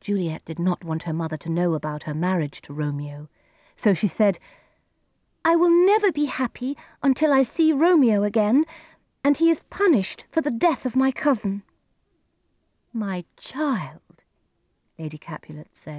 Juliet did not want her mother to know about her marriage to Romeo, so she said, I will never be happy until I see Romeo again, and he is punished for the death of my cousin. My child, Lady Capulet said,